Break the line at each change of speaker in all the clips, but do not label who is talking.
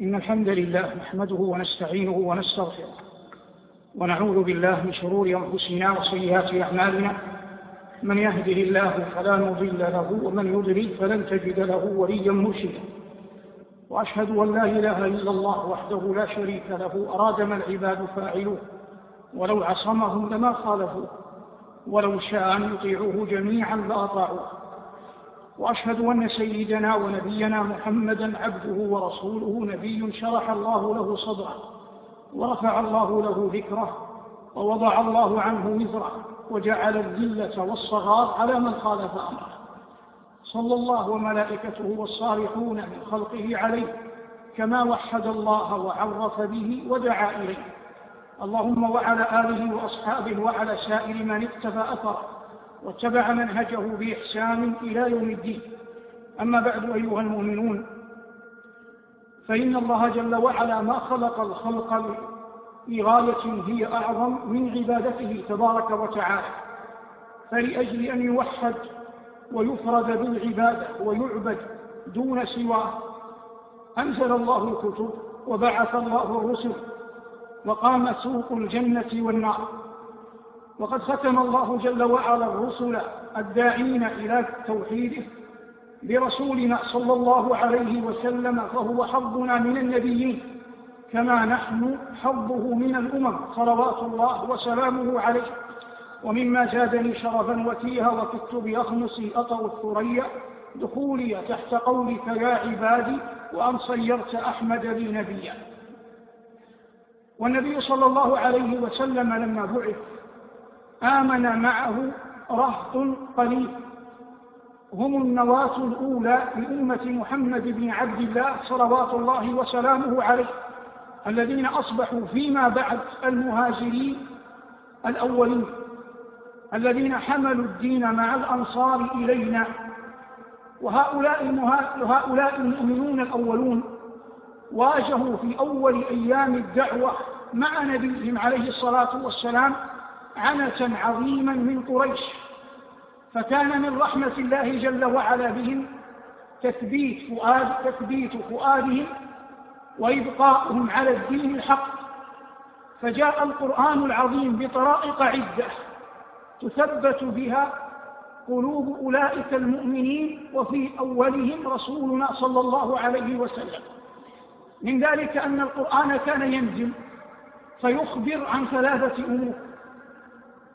إن الحمد لله نحمده ونستعينه ونستغفره ونعوذ بالله من شرور أنفسنا وسيئات أعمالنا من يهده الله فلا مضل له ومن يضلل فلن تجد له وليا مرشدا وأشهد أن لا إله إلا الله وحده لا شريك له أراد ما العباد فاعلوه ولو عصمهم لما خالفوه ولو شاء أن يطيعوه جميعا لأطاعوه وأشهد أن سيدنا ونبينا محمدا عبده ورسوله نبي شرح الله له صدره ورفع الله له ذكره ووضع الله عنه وزره وجعل الذلة والصغار على من خالف أمره صلى الله وملائكته والصالحون من خلقه عليه كما وحد الله وعرف به ودعا إليه اللهم وعلى آله وأصحابه وعلى سائر من اقتفى أثره واتبع منهجه بإحسان إلى يوم الدين أما بعد أيها المؤمنون فإن الله جل وعلا ما خلق الخلق لغاية هي أعظم من عبادته تبارك وتعالى فلأجل أن يوحد ويفرد بالعبادة ويعبد دون سواه أنزل الله الكتب وبعث الله الرسل وقام سوق الجنة والنار وقد ختم الله جل وعلا الرسل الداعين إلى توحيده برسولنا صلى الله عليه وسلم فهو حظنا من النبيين كما نحن حظه من الأمم صلوات الله وسلامه عليه ومما زادني شرفا وتيها وكدت بأخمصي أطر الثريا دخولي تحت قولك يا عبادي وأن صيرت أحمد لي نبيا والنبي صلى الله عليه وسلم لما بعث آمن معه رهط قليل هم النواة الأولى لأمة محمد بن عبد الله صلوات الله وسلامه عليه الذين أصبحوا فيما بعد المهاجرين الأولين الذين حملوا الدين مع الأنصار إلينا وهؤلاء هؤلاء المؤمنون الأولون واجهوا في أول أيام الدعوة مع نبيهم عليه الصلاة والسلام عنسا عظيما من قريش فكان من رحمة الله جل وعلا بهم تثبيت, فؤاد تثبيت فؤادهم وإبقاؤهم على الدين الحق فجاء القرآن العظيم بطرائق عدة تثبت بها قلوب أولئك المؤمنين وفي أولهم رسولنا صلى الله عليه وسلم من ذلك أن القرآن كان ينزل فيخبر عن ثلاثة أمور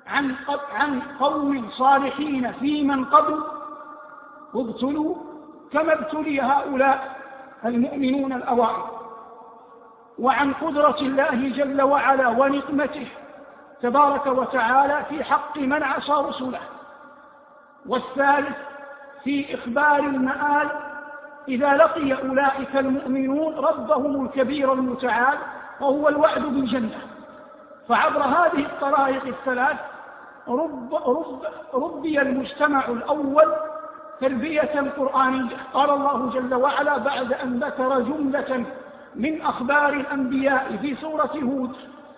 عن عن قوم صالحين في من قبل وابتلوا كما ابتلي هؤلاء المؤمنون الأوائل وعن قدرة الله جل وعلا ونقمته تبارك وتعالى في حق من عصى رسله والثالث في إخبار المآل إذا لقي أولئك المؤمنون ربهم الكبير المتعال وهو الوعد بالجنة فعبر هذه الطرائق الثلاث رب رب ربي المجتمع الأول تربية قرآنية قال الله جل وعلا بعد أن ذكر جملة من أخبار الأنبياء في سورة هود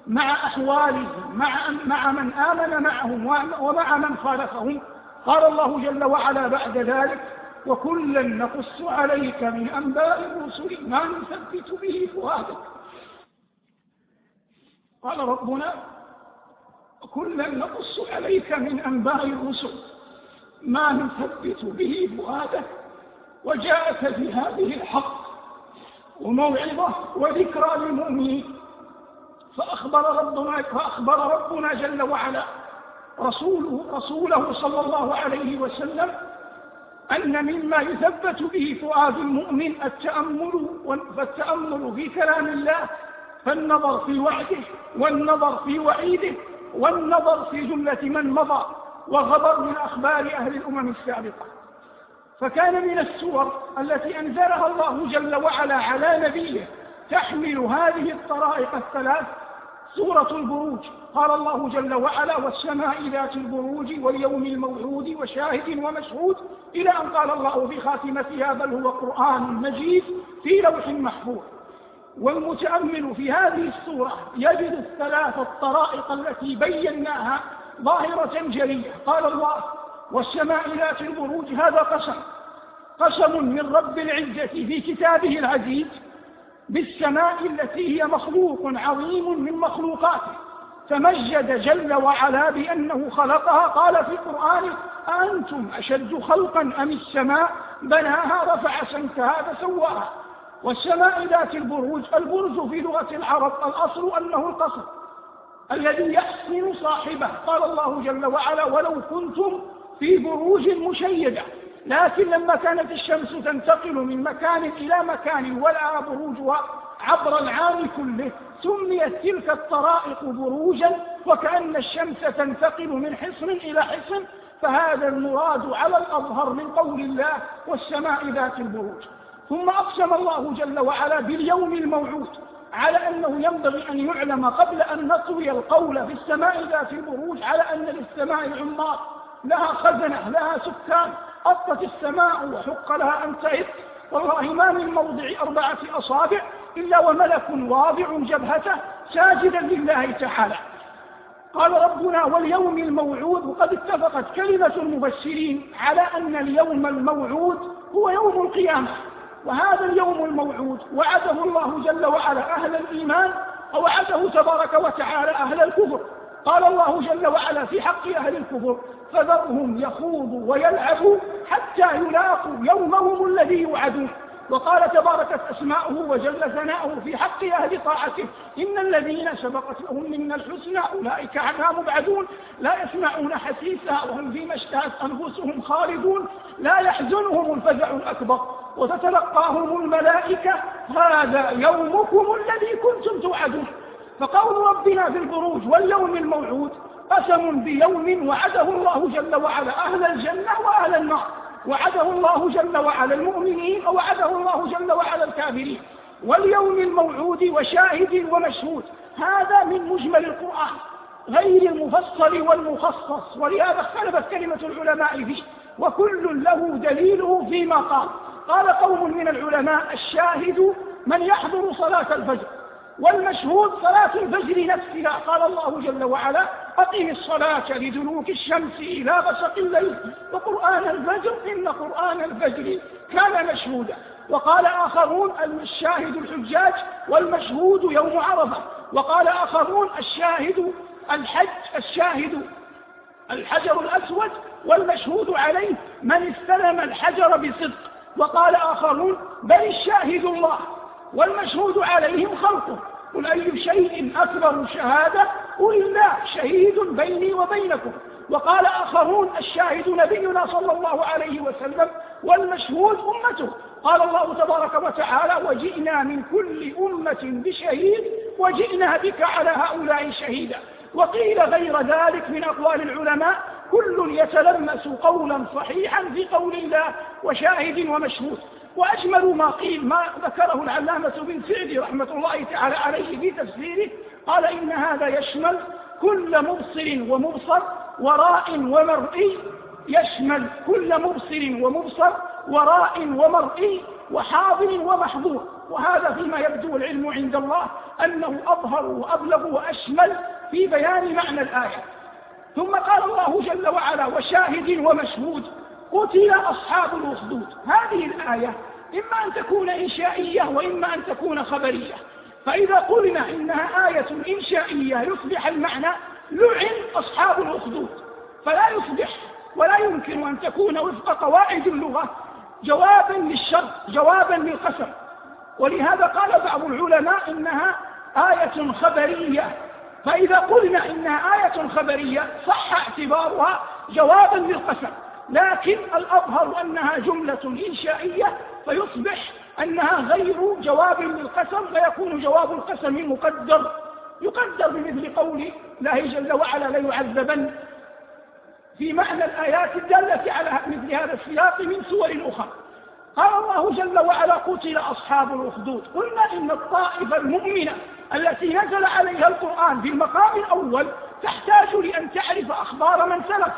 مع أحوالهم مع, مع من آمن معهم ومع من خالفهم قال الله جل وعلا بعد ذلك وكلا نقص عليك من أنباء الرسل ما نثبت به فؤادك قال ربنا كنا نقص عليك من أنباء الرسل ما نثبت به فؤادك وجاءك بهذه الحق وموعظة وذكرى للمؤمنين فأخبر ربنا, فأخبر ربنا جل وعلا رسوله, رسوله صلى الله عليه وسلم أن مما يثبت به فؤاد المؤمن التأمل فالتأمل في كلام الله فالنظر في وعده والنظر في وعيده والنظر في جملة من مضى وغبر من أخبار أهل الأمم السابقة فكان من السور التي أنزلها الله جل وعلا على نبيه تحمل هذه الطرائق الثلاث سورة البروج قال الله جل وعلا والسماء ذات البروج واليوم الموعود وشاهد ومشهود إلى أن قال الله في خاتمتها بل هو قرآن مجيد في لوح محفوظ والمتأمل في هذه الصورة يجد الثلاث الطرائق التي بيناها ظاهرة جلية قال الله والسماء في البروج هذا قسم قسم من رب العزة في كتابه العزيز بالسماء التي هي مخلوق عظيم من مخلوقاته تمجد جل وعلا بأنه خلقها قال في قرآنه أنتم أشد خلقا أم السماء بناها رفع سمكها فسواها والسماء ذات البروج البرج في لغة العرب الأصل أنه القصر الذي يحسن صاحبه قال الله جل وعلا ولو كنتم في بروج مشيدة لكن لما كانت الشمس تنتقل من مكان إلى مكان ولا بروجها عبر العام كله سميت تلك الطرائق بروجا وكأن الشمس تنتقل من حصن إلى حصن فهذا المراد على الأظهر من قول الله والسماء ذات البروج ثم أقسم الله جل وعلا باليوم الموعود على أنه ينبغي أن يعلم قبل أن نطوي القول في السماء ذات البروج على أن للسماء عمار لها خزنة لها سكان أطت السماء وحق لها أن تعد والله ما من موضع أربعة أصابع إلا وملك واضع جبهته ساجدا لله تعالى قال ربنا واليوم الموعود وقد اتفقت كلمة المبشرين على أن اليوم الموعود هو يوم القيامة وهذا اليوم الموعود وعده الله جل وعلا أهل الإيمان ووعده تبارك وتعالى أهل الكفر قال الله جل وعلا في حق أهل الكفر فذرهم يخوضوا ويلعبوا حتى يلاقوا يومهم الذي يوعدون وقال تباركت أسماؤه وجل ثناؤه في حق أهل طاعته إن الذين سبقت لهم منا الحسنى أولئك عنها مبعدون لا يسمعون حسيسها وهم فيما اشتهت أنفسهم خالدون لا يحزنهم الفزع الأكبر وتتلقاهم الملائكة هذا يومكم الذي كنتم توعدون فقول ربنا في البروج واليوم الموعود قسم بيوم وعده الله جل وعلا أهل الجنة وأهل النار وعده الله جل وعلا المؤمنين ووعده الله جل وعلا الكافرين واليوم الموعود وشاهد ومشهود هذا من مجمل القرآن غير المفصل والمخصص ولهذا اختلفت كلمة العلماء فيه وكل له دليله فيما قال قال قوم من العلماء الشاهد من يحضر صلاة الفجر والمشهود صلاة الفجر نفسها قال الله جل وعلا أقم الصلاة لدلوك الشمس إلى غسق الليل وقرآن الفجر إن قرآن الفجر كان مشهودا وقال آخرون الشاهد الحجاج والمشهود يوم عرفة وقال آخرون الشاهد الحج الشاهد الحجر الأسود والمشهود عليه من استلم الحجر بصدق وقال آخرون بل الشاهد الله والمشهود عليهم خلقه قل أي شيء أكبر شهادة قل الله شهيد بيني وبينكم وقال آخرون الشاهد نبينا صلى الله عليه وسلم والمشهود أمته قال الله تبارك وتعالى وجئنا من كل أمة بشهيد وجئنا بك على هؤلاء شهيدا وقيل غير ذلك من أقوال العلماء كل يتلمس قولا صحيحا في قول الله وشاهد ومشهود وأجمل ما قيل ما ذكره العلامة بن سعدي رحمة الله تعالى عليه في تفسيره قال إن هذا يشمل كل مبصر ومبصر وراء ومرئي يشمل كل مبصر ومبصر وراء ومرئي وحاضر ومحظور وهذا فيما يبدو العلم عند الله أنه أظهر وأبلغ وأشمل في بيان معنى الآية ثم قال الله جل وعلا وشاهد ومشهود قتل أصحاب الأخدود هذه الآية إما أن تكون إنشائية وإما أن تكون خبرية فإذا قلنا إنها آية إنشائية يصبح المعنى لعن أصحاب الأخدود فلا يصبح ولا يمكن أن تكون وفق قواعد اللغة جوابا للشر جوابا للقسم ولهذا قال بعض العلماء إنها آية خبرية فإذا قلنا إنها آية خبرية صح اعتبارها جوابا للقسم لكن الأظهر أنها جملة إنشائية فيصبح أنها غير جواب للقسم فيكون جواب القسم مقدر يقدر بمثل قول الله جل وعلا ليعذبن في معنى الآيات الدالة على مثل هذا السياق من سور أخرى قال الله جل وعلا قتل أصحاب الأخدود قلنا إن الطائفة المؤمنة التي نزل عليها القرآن في المقام الأول تحتاج لأن تعرف أخبار من سلف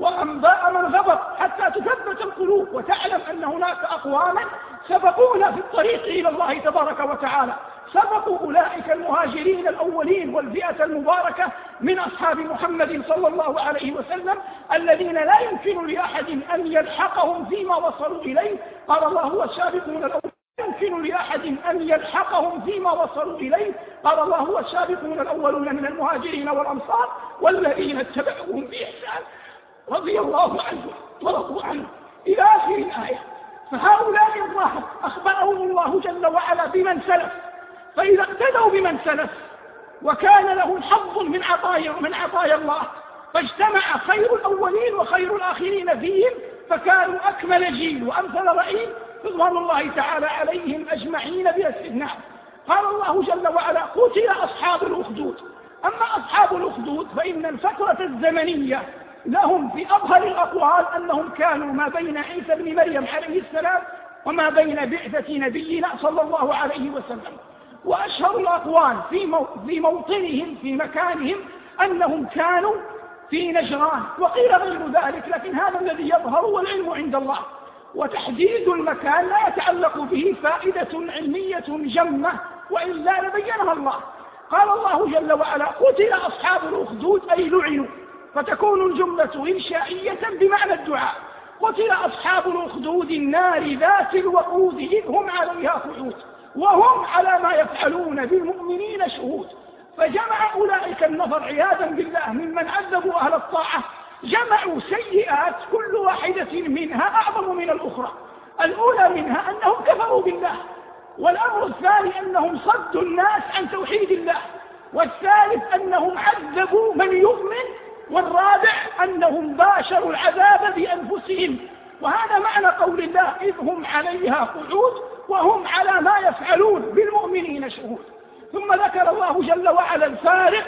وأنباء من غبر حتى تثبت القلوب وتعلم أن هناك أقواما سبقونا في الطريق إلى الله تبارك وتعالى سبقوا أولئك المهاجرين الأولين والفئة المباركة من أصحاب محمد صلى الله عليه وسلم الذين لا يمكن لأحد أن يلحقهم فيما وصلوا إليه قال الله والسابقون الأولين يمكن لأحد أن يلحقهم فيما وصلوا إليه قال الله والسابقون الأولون من المهاجرين والأنصار والذين اتبعوهم بإحسان رضي الله عنه ورضوا عنه إلى آخر الآية فهؤلاء الله أخبرهم الله جل وعلا بمن سلف فإذا اقتدوا بمن سلف وكان لهم حظ من عطايا من عطايا الله فاجتمع خير الأولين وخير الآخرين فيهم فكانوا أكمل جيل وأمثل رئيل رضوان الله تعالى عليهم أجمعين بلا استثناء نعم. قال الله جل وعلا قتل أصحاب الأخدود أما أصحاب الأخدود فإن الفترة الزمنية لهم في أظهر الأقوال أنهم كانوا ما بين عيسى بن مريم عليه السلام وما بين بعثة نبينا صلى الله عليه وسلم وأشهر الأقوال في موطنهم في مكانهم أنهم كانوا في نجران وقيل غير ذلك لكن هذا الذي يظهر والعلم عند الله وتحديد المكان لا يتعلق به فائدة علمية جمة وإلا لبينها الله قال الله جل وعلا قتل أصحاب الأخدود أي لعنوا فتكون الجملة إنشائية بمعنى الدعاء قتل أصحاب الأخدود النار ذات الوقود إذ هم عليها قعود وهم على ما يفعلون بالمؤمنين شهود فجمع أولئك النفر عياذا بالله ممن عذبوا أهل الطاعة جمعوا سيئات كل واحدة منها أعظم من الأخرى الأولى منها أنهم كفروا بالله والأمر الثاني أنهم صدوا الناس عن توحيد الله والثالث أنهم عذبوا من يؤمن والرابع أنهم باشروا العذاب بأنفسهم وهذا معنى قول الله إذ هم عليها قعود وهم على ما يفعلون بالمؤمنين شهود ثم ذكر الله جل وعلا الفارق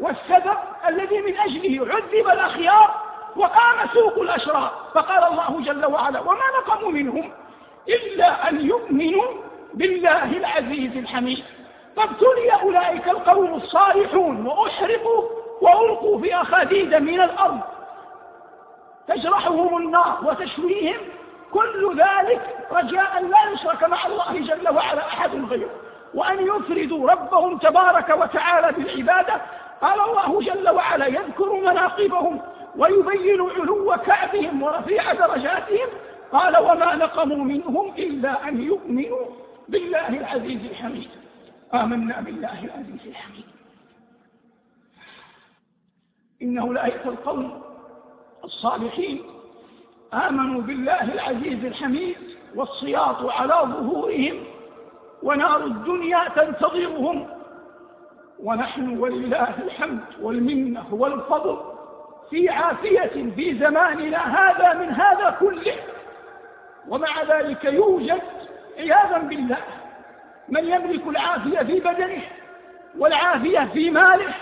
والسبب الذي من أجله عذب الأخيار وقام سوق الأشرار فقال الله جل وعلا وما نقموا منهم إلا أن يؤمنوا بالله العزيز الحميد فابتلي أولئك القوم الصالحون وأحرقوا وألقوا في أخاديد من الأرض تجرحهم النار وتشويهم كل ذلك رجاء لا يشرك مع الله جل وعلا أحد غيره وأن يفردوا ربهم تبارك وتعالى بالعبادة قال الله جل وعلا يذكر مناقبهم ويبين علو كعبهم ورفيع درجاتهم قال وما نقموا منهم إلا أن يؤمنوا بالله العزيز الحميد آمنا بالله العزيز الحميد إنه أولئك القوم الصالحين آمنوا بالله العزيز الحميد والصياط على ظهورهم ونار الدنيا تنتظرهم ونحن ولله الحمد والمنة والفضل في عافية في زماننا هذا من هذا كله ومع ذلك يوجد عياذا بالله من يملك العافية في بدنه والعافية في ماله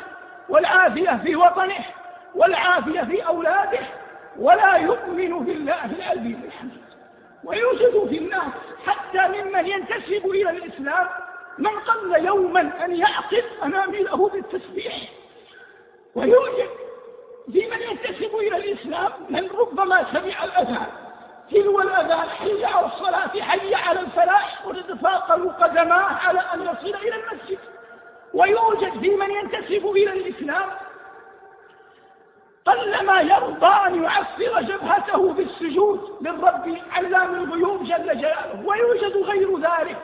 والعافية في وطنه والعافية في أولاده ولا يؤمن بالله العزيز الحميد ويوجد في الناس حتى ممن ينتسب إلى الإسلام من قل يوما أن يعقد أنامله بالتسبيح ويوجد في من ينتسب إلى الإسلام من ربما سمع الأذان تلو الأذان حي على الصلاة حي على الفلاح وتتثاقل قدماه على أن يصل إلى المسجد ويوجد في من ينتسب إلى الإسلام قلما يرضى أن يعفر جبهته بالسجود للرب علام الغيوب جل جلاله ويوجد غير ذلك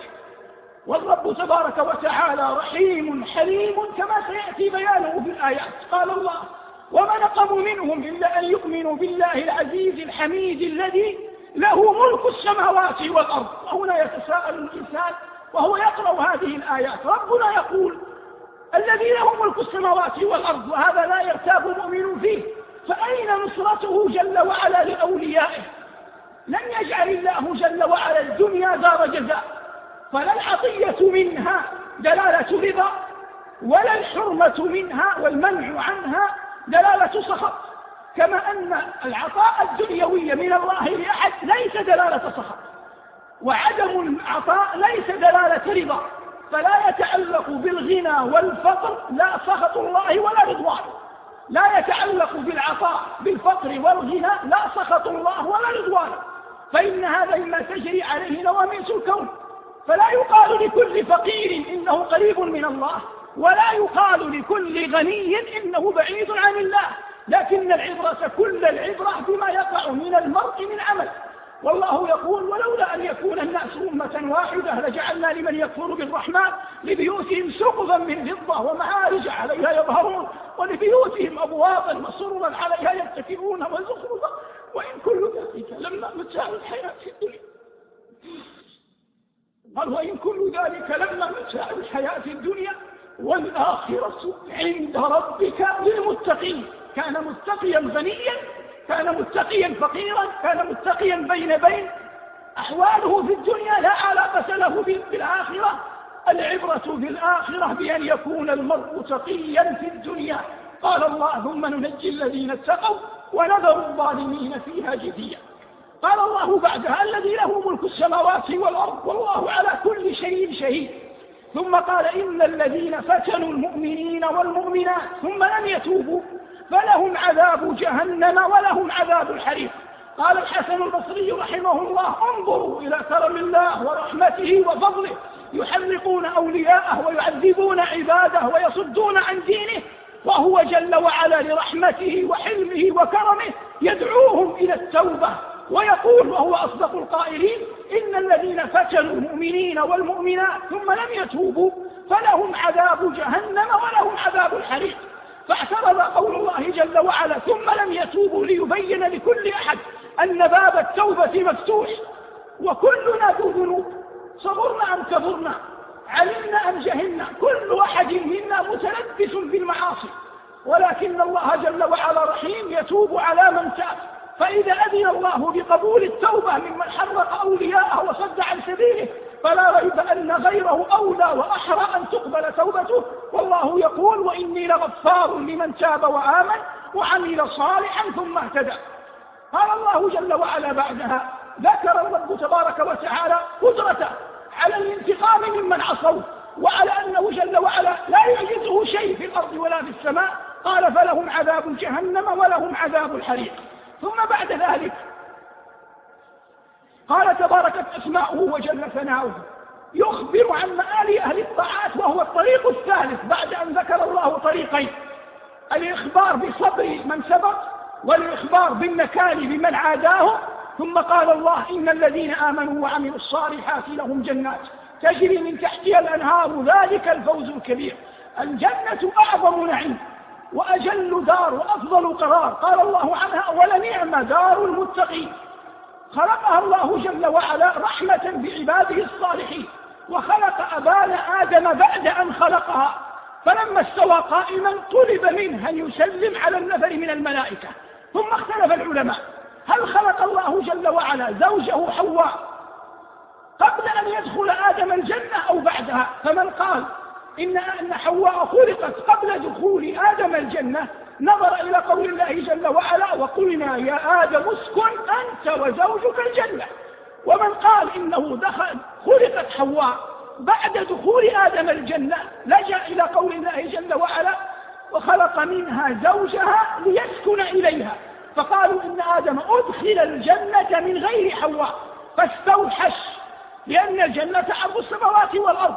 والرب تبارك وتعالى رحيم حليم كما سيأتي بيانه في الآيات قال الله وما نقموا منهم إلا أن يؤمنوا بالله العزيز الحميد الذي له ملك السماوات والأرض وهنا يتساءل الإنسان وهو يقرأ هذه الآيات ربنا يقول الذي له ملك السماوات والأرض وهذا لا يرتاب المؤمن فيه فأين نصرته جل وعلا لأوليائه لم يجعل الله جل وعلا الدنيا دار جزاء فلا العطية منها دلالة رضا ولا الحرمة منها والمنع عنها دلالة سخط كما أن العطاء الدنيوي من الله لأحد ليس دلالة سخط وعدم العطاء ليس دلالة رضا فلا يتعلق بالغنى والفقر لا سخط الله ولا رضوانه لا يتعلق بالعطاء بالفقر والغنى لا سخط الله ولا رضوانه فإن هذا مما تجري عليه نواميس الكون فلا يقال لكل فقير إنه قريب من الله ولا يقال لكل غني إنه بعيد عن الله لكن العبرة كل العبرة بما يقع من المرء من عمل والله يقول ولولا أن يكون الناس أمة واحدة لجعلنا لمن يكفر بالرحمن لبيوتهم سقفا من فضة ومعارج عليها يظهرون ولبيوتهم أبوابا مسرورا عليها يتكئون وزخرفا وإن كل ذلك لما متاع الحياة في الدنيا قال وإن كل ذلك لما متاع الحياة في الدنيا والآخرة عند ربك للمتقين كان متقيا غنيا كان متقيا فقيرا كان متقيا بين بين أحواله في الدنيا لا علاقة له بالآخرة العبرة الآخرة بأن يكون المرء تقيا في الدنيا قال اللهم ننجي الذين اتقوا ونذر الظالمين فيها جثيا قال الله بعدها الذي له ملك السماوات والأرض والله على كل شيء شهيد ثم قال إن الذين فتنوا المؤمنين والمؤمنات ثم لم يتوبوا فلهم عذاب جهنم ولهم عذاب الحريق قال الحسن البصري رحمه الله انظروا إلى كرم الله ورحمته وفضله يحرقون أولياءه ويعذبون عباده ويصدون عن دينه وهو جل وعلا لرحمته وحلمه وكرمه يدعوهم إلى التوبة ويقول وهو أصدق القائلين إن الذين فتنوا المؤمنين والمؤمنات ثم لم يتوبوا فلهم عذاب جهنم ولهم عذاب الحريق فاعترض قول الله جل وعلا ثم لم يتوبوا ليبين لكل أحد أن باب التوبة مفتوح وكلنا ذو ذنوب صبرنا أم كبرنا علمنا أم جهلنا كل أحد منا متلبس بالمعاصي ولكن الله جل وعلا رحيم يتوب على من تاب فإذا أذن الله بقبول التوبة ممن حرق أولياءه وصد عن سبيله فلا ريب أن غيره أولى وأحرى أن تقبل توبته والله يقول وإني لغفار لمن تاب وآمن وعمل صالحا ثم اهتدى قال الله جل وعلا بعدها ذكر الرب تبارك وتعالى قدرته على الانتقام ممن عصوه وعلى أنه جل وعلا لا يعجزه شيء في الأرض ولا في السماء قال فلهم عذاب جهنم ولهم عذاب الحريق ثم بعد ذلك قال تباركت أسماؤه وجل ثناؤه يخبر عن مآل أهل الطاعات وهو الطريق الثالث بعد أن ذكر الله طريقين الإخبار بصبر من سبق والإخبار بالنكال بمن عاداه ثم قال الله إن الذين آمنوا وعملوا الصالحات لهم جنات تجري من تحتها الأنهار ذلك الفوز الكبير الجنة أعظم نعيم وأجل دار وأفضل قرار قال الله عنها ولنعم دار المتقين خلقها الله جل وعلا رحمة بعباده الصالحين وخلق أبان آدم بعد أن خلقها فلما استوى قائما طلب منه أن يسلم على النفر من الملائكة ثم اختلف العلماء هل خلق الله جل وعلا زوجه حواء قبل أن يدخل آدم الجنة أو بعدها فمن قال إن أن حواء خلقت قبل دخول آدم الجنة نظر إلى قول الله جل وعلا وقلنا يا آدم اسكن أنت وزوجك الجنة ومن قال إنه دخل خلقت حواء بعد دخول آدم الجنة لجأ إلى قول الله جل وعلا وخلق منها زوجها ليسكن إليها فقالوا إن آدم أدخل الجنة من غير حواء فاستوحش لأن الجنة أرض السماوات والأرض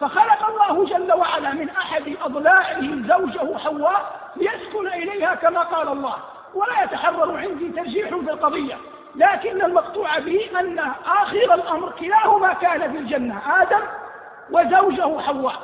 فخلق الله جل وعلا من أحد أضلاعه زوجه حواء ليسكن إليها كما قال الله ولا يتحرر عندي ترجيح في القضية لكن المقطوع به أن آخر الأمر كلاهما كان في الجنة آدم وزوجه حواء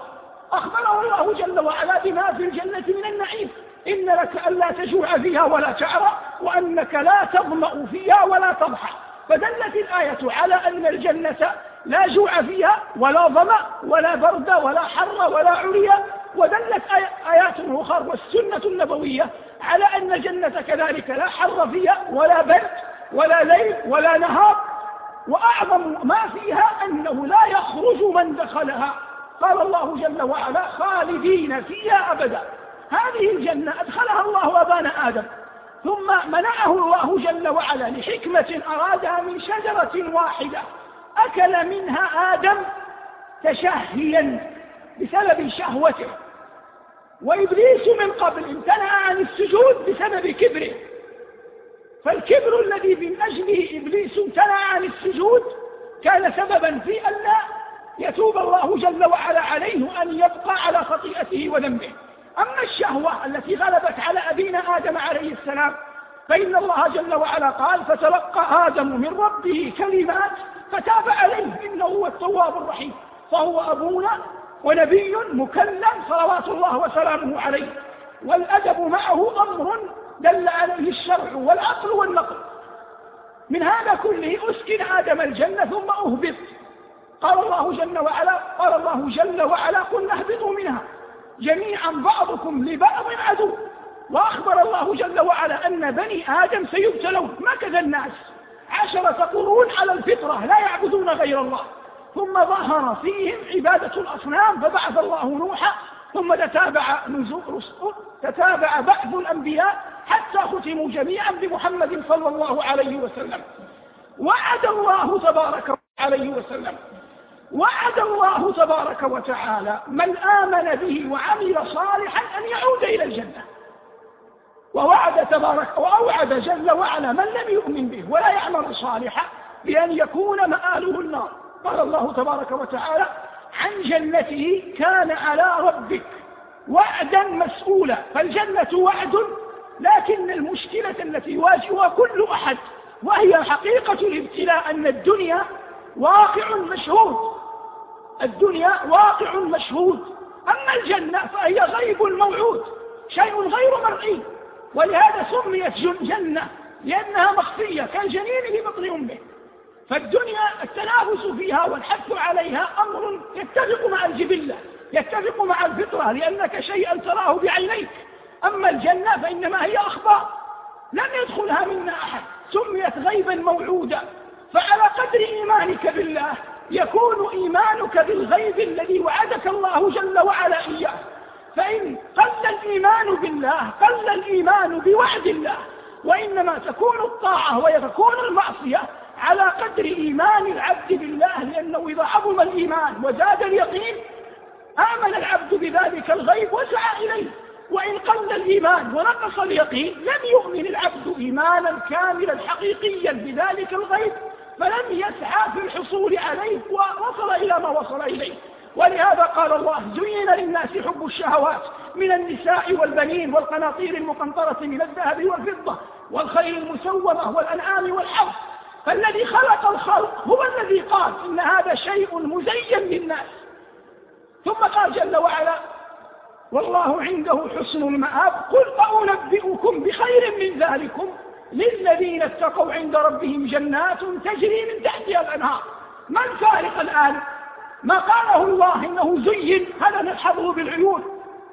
أخبره الله جل وعلا بما في الجنة من النعيم إن لك ألا تجوع فيها ولا تعرى وأنك لا تظمأ فيها ولا تضحى فدلت الآية على أن الجنة لا جوع فيها ولا ظمأ ولا برد ولا حر ولا عريا ودلت آية- آيات اخرى والسنة النبوية على أن الجنة كذلك لا حر فيها ولا برد ولا ليل ولا نهار وأعظم ما فيها أنه لا يخرج من دخلها قال الله جل وعلا خالدين فيها أبدا هذه الجنة أدخلها الله أبانا آدم ثم منعه الله جل وعلا لحكمة أرادها من شجرة واحدة أكل منها آدم تشهيا بسبب شهوته وإبليس من قبل امتنع عن السجود بسبب كبره فالكبر الذي من أجله إبليس امتنع عن السجود كان سببا في أن يتوب الله جل وعلا عليه أن يبقى على خطيئته وذنبه أما الشهوة التي غلبت على أبينا آدم عليه السلام فإن الله جل وعلا قال فتلقى آدم من ربه كلمات فتاب عليه إنه هو التواب الرحيم فهو أبونا ونبي مكلم صلوات الله وسلامه عليه والأدب معه أمر دل عليه الشرع والعقل والنقل من هذا كله أسكن آدم الجنة ثم أهبط قال الله جل وعلا قال الله جل وعلا قل اهبطوا منها جميعا بعضكم لبعض عدو وأخبر الله جل وعلا أن بني آدم سيبتلون مكث الناس عشرة قرون على الفطرة لا يعبدون غير الله ثم ظهر فيهم عبادة الأصنام فبعث الله نوحا ثم تتابع نزول تتابع بعث الأنبياء حتى ختموا جميعا بمحمد صلى الله عليه وسلم وعد الله تبارك عليه وسلم وعد الله تبارك وتعالى من آمن به وعمل صالحا أن يعود إلى الجنة ووعد تبارك وأوعد جل وعلا من لم يؤمن به ولا يعمل صالحا بأن يكون مآله النار قال الله تبارك وتعالى عن جنته كان على ربك وعدا مسؤولا فالجنة وعد لكن المشكلة التي يواجهها كل أحد وهي حقيقة الابتلاء أن الدنيا واقع مشهود الدنيا واقع مشهود أما الجنة فهي غيب موعود شيء غير مرئي ولهذا سميت جنة لأنها مخفية كالجنين في بطن أمه فالدنيا التنافس فيها والحث عليها أمر يتفق مع الجبلة يتفق مع الفطرة لأنك شيئا تراه بعينيك أما الجنة فإنما هي أخطاء لم يدخلها منا أحد سميت غيبا موعودا فعلى قدر إيمانك بالله يكون إيمانك بالغيب الذي وعدك الله جل وعلا إياه فإن قل الإيمان بالله قل الإيمان بوعد الله وإنما تكون الطاعة وتكون المعصية على قدر إيمان العبد بالله لأنه إذا عظم الإيمان وزاد اليقين آمن العبد بذلك الغيب وسعى إليه وإن قل الإيمان ونقص اليقين لم يؤمن العبد إيمانا كاملا حقيقيا بذلك الغيب فلم يسعى في الحصول عليه ووصل إلى ما وصل إليه ولهذا قال الله زين للناس حب الشهوات من النساء والبنين والقناطير المقنطرة من الذهب والفضة والخيل المسومة والأنعام والحرث فالذي خلق الخلق هو الذي قال إن هذا شيء مزين للناس ثم قال جل وعلا والله عنده حسن المآب قل أنبئكم بخير من ذلكم للذين اتقوا عند ربهم جنات تجري من تحتها الأنهار ما الفارق الآن ما قاله الله إنه زين هذا نلحظه بالعيون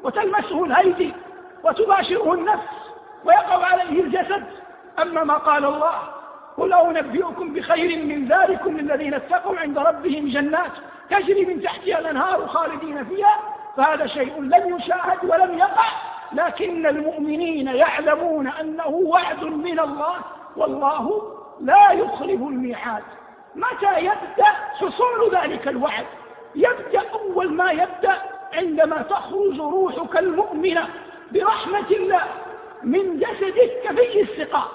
وتلمسه الأيدي وتباشره النفس ويقع عليه الجسد أما ما قال الله قل أنبئكم بخير من ذلكم للذين اتقوا عند ربهم جنات تجري من تحتها الأنهار خالدين فيها فهذا شيء لم يشاهد ولم يقع لكن المؤمنين يعلمون أنه وعد من الله والله لا يخلف الميعاد متى يبدأ حصول ذلك الوعد يبدأ أول ما يبدأ عندما تخرج روحك المؤمنة برحمة الله من جسدك كفي السقاء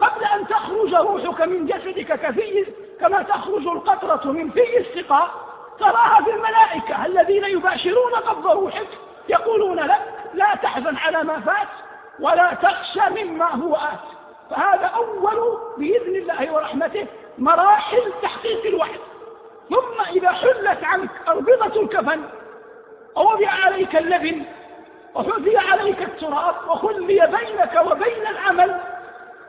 قبل أن تخرج روحك من جسدك كفي كما تخرج القطرة من في السقاء تراها في الملائكة الذين يباشرون قبض روحك يقولون لك لا تحزن على ما فات ولا تخشى مما هو آت فهذا أول بإذن الله ورحمته مراحل تحقيق الوحي ثم إذا حلت عنك أربطة الكفن ووضع عليك اللبن وحذي عليك التراب وخلي بينك وبين العمل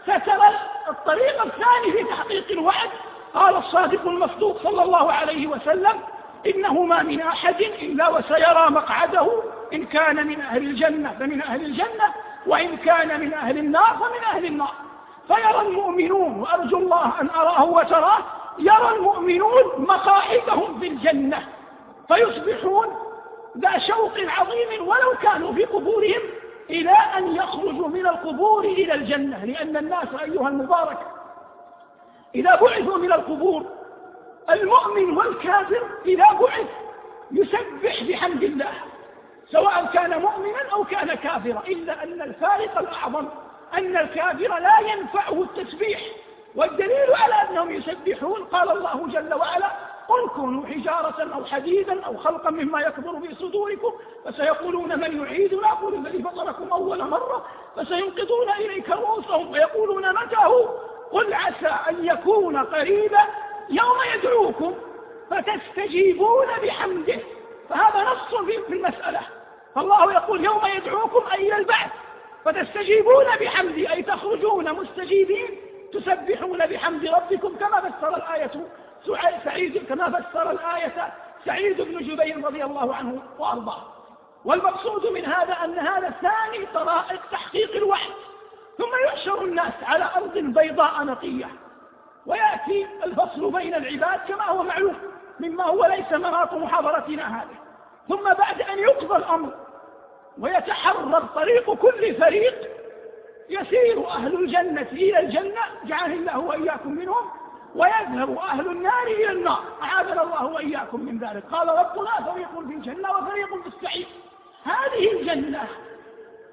سترى الطريق الثاني في تحقيق الوعد قال الصادق المصدوق صلى الله عليه وسلم إنه ما من أحد إلا وسيرى مقعده إن كان من أهل الجنة فمن أهل الجنة وإن كان من أهل النار فمن أهل النار فيرى المؤمنون وأرجو الله أن أراه وتراه يرى المؤمنون مقاعدهم في الجنة فيصبحون ذا شوق عظيم ولو كانوا في قبورهم إلى أن يخرجوا من القبور إلى الجنة لأن الناس أيها المبارك إذا بعثوا من القبور المؤمن والكافر إذا بعث يسبح بحمد الله سواء كان مؤمنا أو كان كافرا إلا أن الفارق الأعظم أن الكافر لا ينفعه التسبيح والدليل على أنهم يسبحون قال الله جل وعلا قل كونوا حجارة أو حديدا أو خلقا مما يكبر في صدوركم فسيقولون من يعيدنا قل الذي فطركم أول مرة فسينقضون إليك رؤوسهم ويقولون متى هو قل عسى أن يكون قريبا يوم يدعوكم فتستجيبون بحمده فهذا نص في المسألة فالله يقول يوم يدعوكم أي إلى البعث فتستجيبون بحمدي أي تخرجون مستجيبين تسبحون بحمد ربكم كما فسر الآية سعيد كما فسر الآية سعيد بن جبير رضي الله عنه وأرضاه والمقصود من هذا أن هذا ثاني طرائق تحقيق الوحي ثم يحشر الناس على أرض بيضاء نقية ويأتي الفصل بين العباد كما هو معلوم مما هو ليس مناط محاضرتنا هذه ثم بعد أن يقضى الأمر ويتحرر طريق كل فريق يسير أهل الجنة إلى الجنة جعل الله وإياكم منهم ويذهب أهل النار إلى النار أعاذنا الله وإياكم من ذلك قال ربنا فريق في الجنة وفريق في السعير هذه الجنة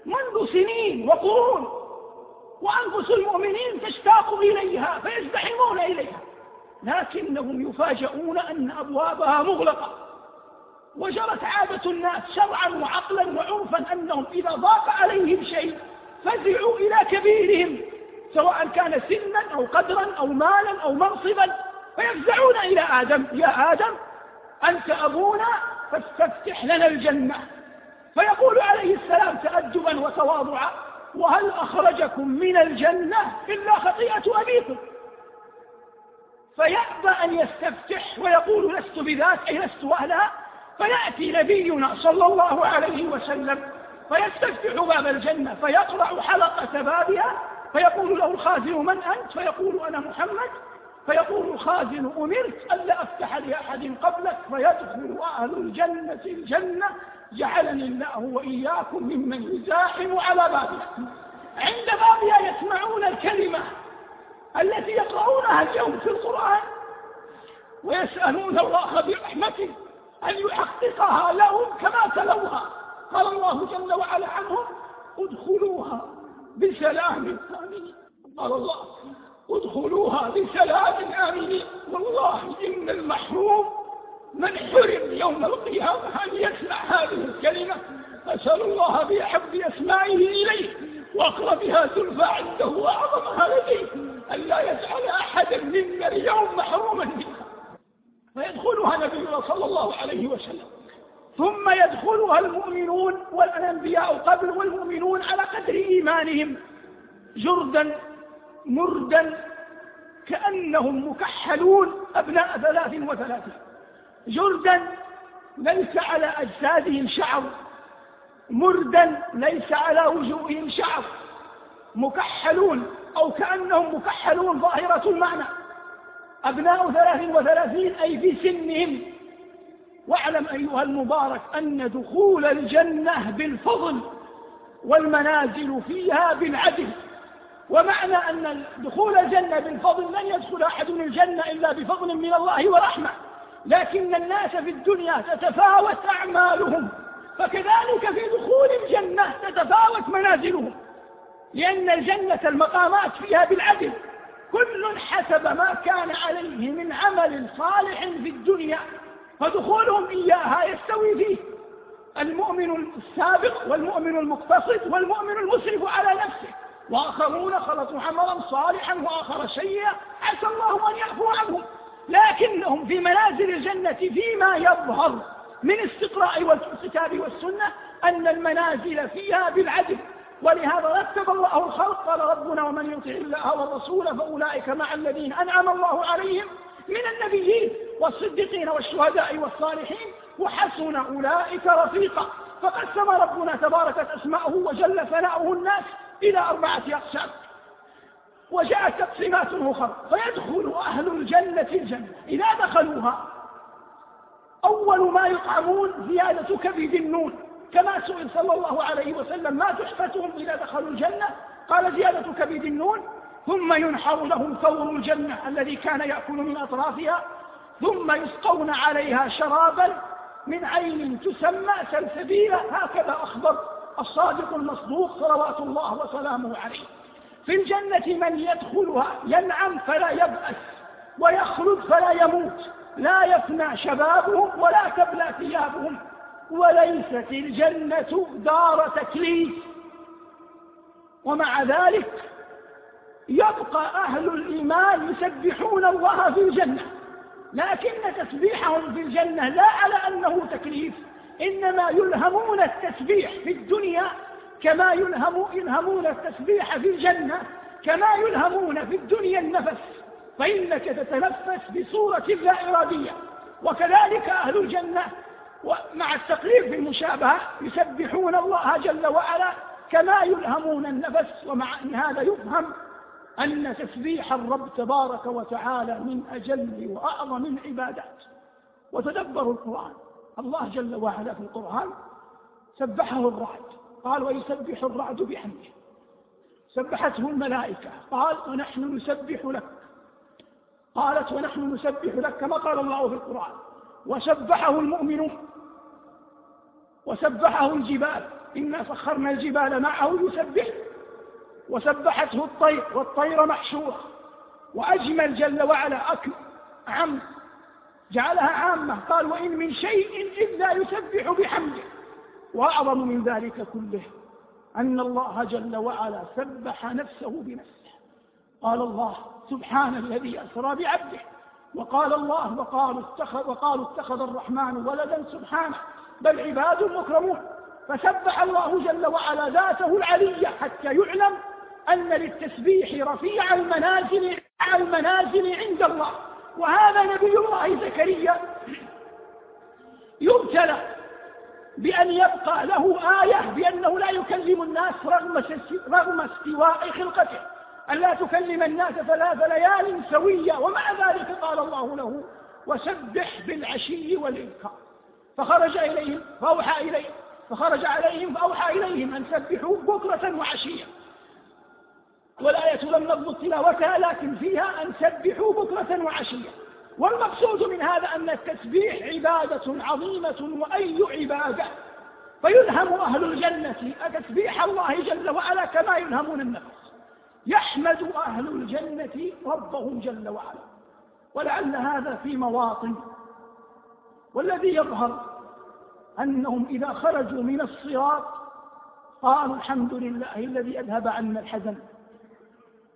منذ سنين وقرون وأنفس المؤمنين تشتاق إليها فيزدحمون إليها لكنهم يفاجؤون أن أبوابها مغلقة وجرت عادة الناس شرعا وعقلا وعرفا أنهم إذا ضاق عليهم شيء فزعوا إلى كبيرهم سواء كان سنا أو قدرا أو مالا أو منصبا فيفزعون إلى آدم يا آدم أنت أبونا فاستفتح لنا الجنة فيقول عليه السلام تأدبا وتواضعا وهل أخرجكم من الجنة إلا خطيئة أبيكم فيأبى أن يستفتح ويقول لست بذات أي لست أهلها فيأتي نبينا صلى الله عليه وسلم فيستفتح باب الجنة فيقرأ حلقة بابها فيقول له الخازن من أنت فيقول أنا محمد فيقول الخازن أمرت ألا أفتح لأحد قبلك فيدخل أهل الجنة الجنة جعلني الله وإياكم ممن يزاحم على بابها عند بابها يسمعون الكلمة التي يقرؤونها اليوم في القرآن ويسألون الله برحمته أن يحققها لهم كما تلوها قال الله جل وعلا عنهم ادخلوها بسلام آمنين قال الله ادخلوها بسلام آمنين والله إن المحروم من حرم يوم القيامة أن يسمع هذه الكلمة أسأل الله بأحب أسمائه إليه وأقربها زلفى عنده وأعظمها لديه أن لا يجعل أحدا منا اليوم محروما منها فيدخلها نبينا صلى الله عليه وسلم ثم يدخلها المؤمنون والأنبياء قبل والمؤمنون على قدر إيمانهم جردا مردا كأنهم مكحلون أبناء ثلاث وثلاثين جردا ليس على أجسادهم شعر مردا ليس على وجوههم شعر مكحلون أو كأنهم مكحلون ظاهرة المعنى أبناء ثلاث وثلاثين أي في سنهم واعلم أيها المبارك أن دخول الجنة بالفضل والمنازل فيها بالعدل ومعنى أن دخول الجنة بالفضل لن يدخل أحد الجنة إلا بفضل من الله ورحمة لكن الناس في الدنيا تتفاوت أعمالهم فكذلك في دخول الجنة تتفاوت منازلهم لأن الجنة المقامات فيها بالعدل كل حسب ما كان عليه من عمل صالح في الدنيا فدخولهم إياها يستوي فيه المؤمن السابق والمؤمن المقتصد والمؤمن المسرف على نفسه وآخرون خلطوا عملا صالحا وآخر شيئا عسى الله أن يعفو عنهم لكنهم في منازل الجنة فيما يظهر من استقراء والكتاب والسنة أن المنازل فيها بالعدل ولهذا رتب الله الخلق قال ربنا ومن يطع الله والرسول فأولئك مع الذين أنعم الله عليهم من النبيين والصديقين والشهداء والصالحين وحسن أولئك رفيقا فقسم ربنا تباركت أسماءه وجل ثناؤه الناس إلى أربعة أقسام وجاءت تقسيمات أخرى فيدخل أهل الجنة الجنة إذا دخلوها أول ما يطعمون زيادة كبد النون كما سئل صلى الله عليه وسلم ما تحفتهم إذا دخلوا الجنة قال زيادة كبد النون ثم ينحر لهم ثور الجنة الذي كان يأكل من أطرافها ثم يسقون عليها شرابا من عين تسمى سلسبيلة هكذا أخبر الصادق المصدوق صلوات الله وسلامه عليه في الجنة من يدخلها ينعم فلا يبأس ويخلد فلا يموت لا يفنى شبابهم ولا تبلى ثيابهم وليست الجنة دار تكليف ومع ذلك يبقى أهل الإيمان يسبحون الله في الجنة لكن تسبيحهم في الجنة لا على أنه تكليف إنما يلهمون التسبيح في الدنيا كما يلهم يلهمون التسبيح في الجنة كما يلهمون في الدنيا النفس فإنك تتنفس بصورة لا إرادية وكذلك أهل الجنة ومع التقرير في المشابهة يسبحون الله جل وعلا كما يلهمون النفس ومع أن هذا يفهم أن تسبيح الرب تبارك وتعالى من أجل وأعظم العبادات وتدبروا القرآن الله جل وعلا في القرآن سبحه الرعد قال ويسبح الرعد بحمده سبحته الملائكة قال ونحن نسبح لك قالت ونحن نسبح لك كما قال الله في القرآن وسبحه المؤمنون وسبحه الجبال إنا سخرنا الجبال معه يسبح وسبحته الطير والطير محشورة وأجمل جل وعلا أكل عم جعلها عامة قال وإن من شيء إلا يسبح بحمده وأعظم من ذلك كله أن الله جل وعلا سبح نفسه بنفسه قال الله سبحان الذي أسرى بعبده وقال الله وقالوا اتخذ, وقالوا اتخذ الرحمن ولدا سبحانه بل عباد مكرمون فسبح الله جل وعلا ذاته العلية حتى يعلم أن للتسبيح رفيع المنازل المنازل عند الله وهذا نبي الله زكريا يبتلى بأن يبقى له آية بأنه لا يكلم الناس رغم, رغم استواء خلقته أن لا تكلم الناس ثلاث ليال سوية ومع ذلك قال الله له وسبح بالعشي والإبكار فخرج إليهم فأوحى إليهم فخرج عليهم فأوحى إليهم أن سبحوا بكرة وعشية والآية لم نضبط تلاوتها لكن فيها أن سبحوا بكرة وعشية والمقصود من هذا أن التسبيح عبادة عظيمة وأي عبادة فيلهم أهل الجنة تسبيح الله جل وعلا كما يلهمون النفس يحمد أهل الجنة ربهم جل وعلا ولعل هذا في مواطن والذي يظهر أنهم إذا خرجوا من الصراط قالوا الحمد لله الذي أذهب عنا الحزن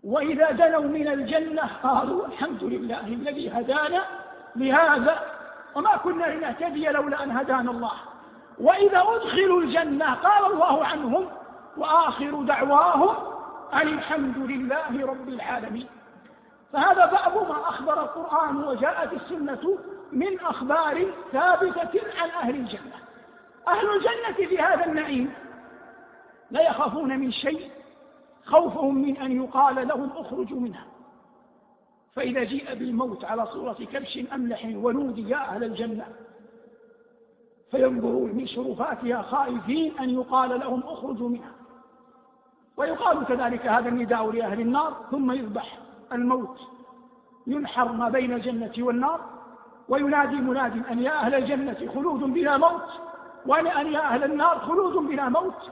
وإذا دنوا من الجنة قالوا الحمد لله الذي هدانا لهذا وما كنا لنهتدي لولا أن هدانا الله وإذا أدخلوا الجنة قال الله عنهم وآخر دعواهم أن الحمد لله رب العالمين فهذا بعض ما أخبر القرآن وجاءت السنة من أخبار ثابتة عن أهل الجنة أهل الجنة في هذا النعيم لا يخافون من شيء خوفهم من أن يقال لهم اخرجوا منها فإذا جيء بالموت على صورة كبش أملح ونودي يا أهل الجنة فينظرون من شرفاتها خائفين أن يقال لهم اخرجوا منها ويقال كذلك هذا النداء لأهل النار ثم يذبح الموت ينحر ما بين الجنة والنار وينادي مناد أن يا أهل الجنة خلود بلا موت وأن يا أهل النار خلود بلا موت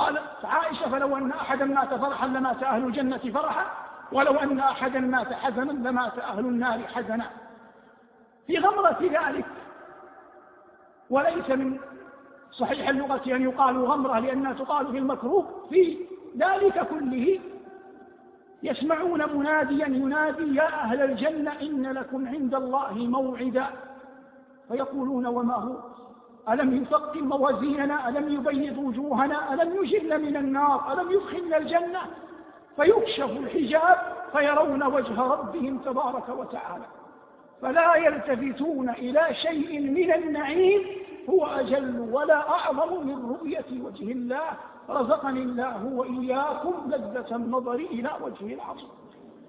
قال عائشة فلو أن أحدا مات فرحا لمات أهل الجنة فرحا ولو أن أحدا مات حزنا لمات أهل النار حزنا في غمرة ذلك وليس من صحيح اللغة أن يقال غمرة لأنها تقال في المكروه في ذلك كله يسمعون مناديا ينادي يا أهل الجنة إن لكم عند الله موعدا فيقولون وما هو ألم يثقل موازيننا ألم يبيض وجوهنا ألم يجلنا من النار ألم يدخلنا الجنة فيكشف الحجاب فيرون وجه ربهم تبارك وتعالى فلا يلتفتون إلى شيء من النعيم هو أجل ولا أعظم من رؤية وجه الله رزقني الله وإياكم لذة النظر إلى وجه العظيم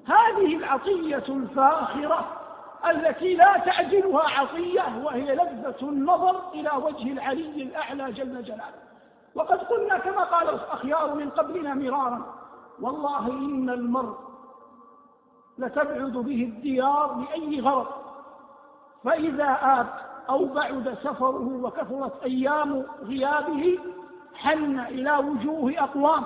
هذه العطية الفاخرة التي لا تعجلها عطية وهي لذة النظر إلى وجه العلي الأعلى جل جلاله وقد قلنا كما قال الأخيار من قبلنا مرارا والله إن المرء لتبعد به الديار لأي غرض فإذا آب أو بعد سفره وكثرت أيام غيابه حن إلى وجوه أقوام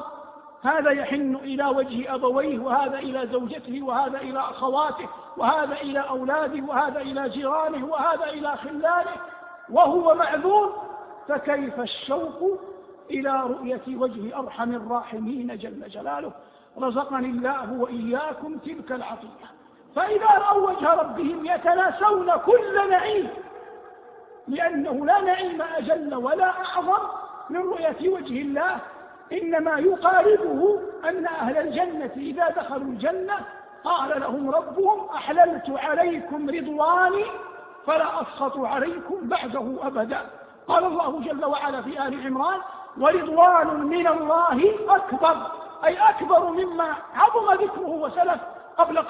هذا يحن إلى وجه أبويه وهذا إلى زوجته وهذا إلى أخواته وهذا إلى أولاده وهذا إلى جيرانه وهذا إلى خلاله وهو معذور فكيف الشوق إلى رؤية وجه أرحم الراحمين جل جلاله رزقني الله وإياكم تلك العطية فإذا رأوا وجه ربهم يتناسون كل نعيم لأنه لا نعيم أجل ولا أعظم من رؤية وجه الله إنما يقاربه أن أهل الجنة إذا دخلوا الجنة قال لهم ربهم أحللت عليكم رضواني فلا أسخط عليكم بعده أبدا قال الله جل وعلا في آل عمران ورضوان من الله أكبر أي أكبر مما عظم ذكره وسلف قبل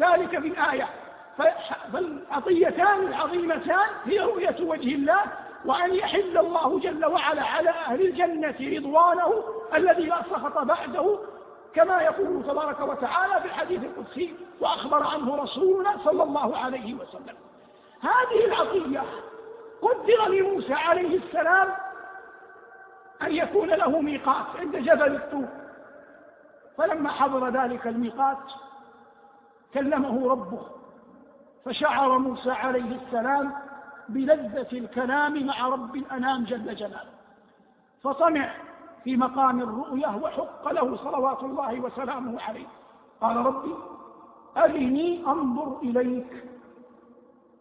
ذلك في الآية فالعطيتان العظيمتان هي رؤية وجه الله وأن يحل الله جل وعلا على أهل الجنة رضوانه الذي لا سخط بعده كما يقول تبارك وتعالى في الحديث القدسي وأخبر عنه رسولنا صلى الله عليه وسلم هذه العطية قدر لموسى عليه السلام أن يكون له ميقات عند جبل الطور فلما حضر ذلك الميقات كلمه ربه فشعر موسى عليه السلام بلذة الكلام مع رب الأنام جل جلاله فطمع في مقام الرؤية وحق له صلوات الله وسلامه عليه قال ربي أرني أنظر إليك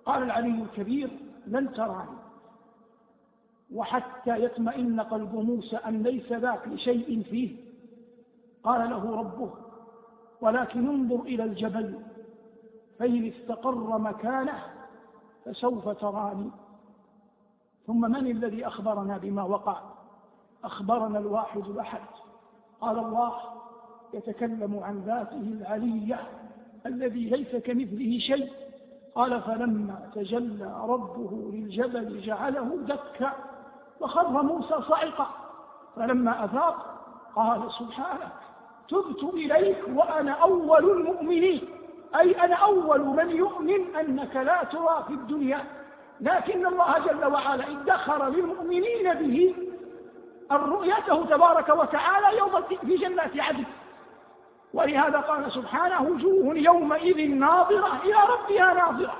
قال العلي الكبير لن تراني وحتى يطمئن قلب موسى أن ليس ذاك لشيء فيه قال له ربه ولكن انظر إلى الجبل فإن استقر مكانه فسوف تراني ثم من الذي أخبرنا بما وقع أخبرنا الواحد الأحد قال الله يتكلم عن ذاته العلية الذي ليس كمثله شيء قال فلما تجلى ربه للجبل جعله دكا وخر موسى صعقا فلما أفاق قال سبحانك تبت إليك وأنا أول المؤمنين أي أنا أول من يؤمن أنك لا ترى في الدنيا لكن الله جل وعلا ادخر للمؤمنين به رؤيته تبارك وتعالى يوم في جنات عدن ولهذا قال سبحانه وجوه يومئذ ناظرة إلى ربها ناظرة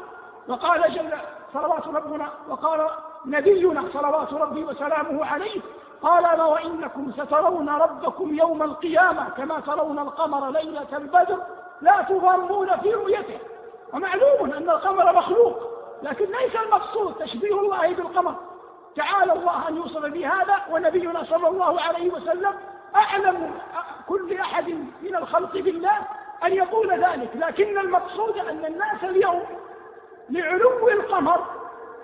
وقال جل صلوات ربنا وقال نبينا صلوات ربي وسلامه عليه قال ما وانكم سترون ربكم يوم القيامة كما ترون القمر ليلة البدر لا تضامون في رؤيته ومعلوم أن القمر مخلوق لكن ليس المقصود تشبيه الله بالقمر تعالى الله أن يوصف بهذا ونبينا صلى الله عليه وسلم أعلم كل أحد من الخلق بالله أن يقول ذلك لكن المقصود أن الناس اليوم لعلو القمر